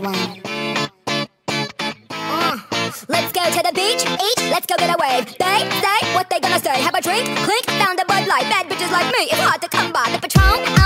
Uh, let's go to the beach, let's go get a wave. They say what they gonna say. Have a drink, found a Bud Light. Bad bitches like me, it's hard to come by. The Patron,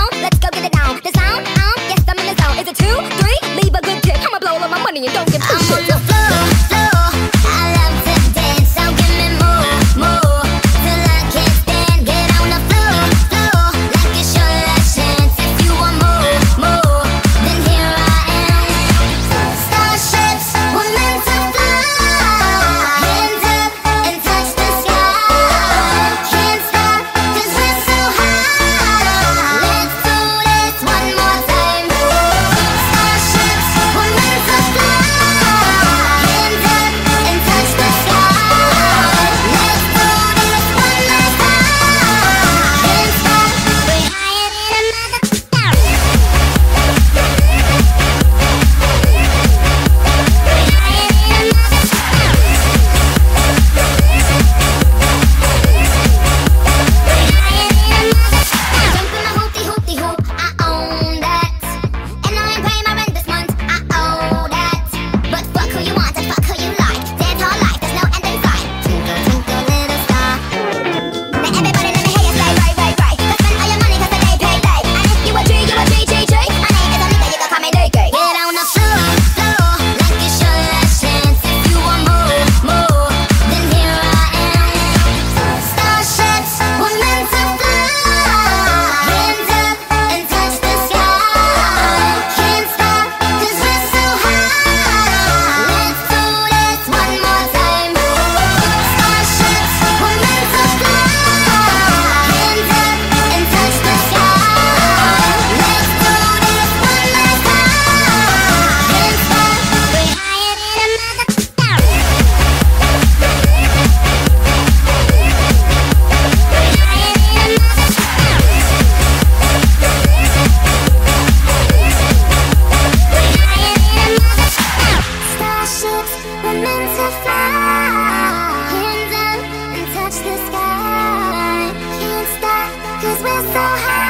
for high.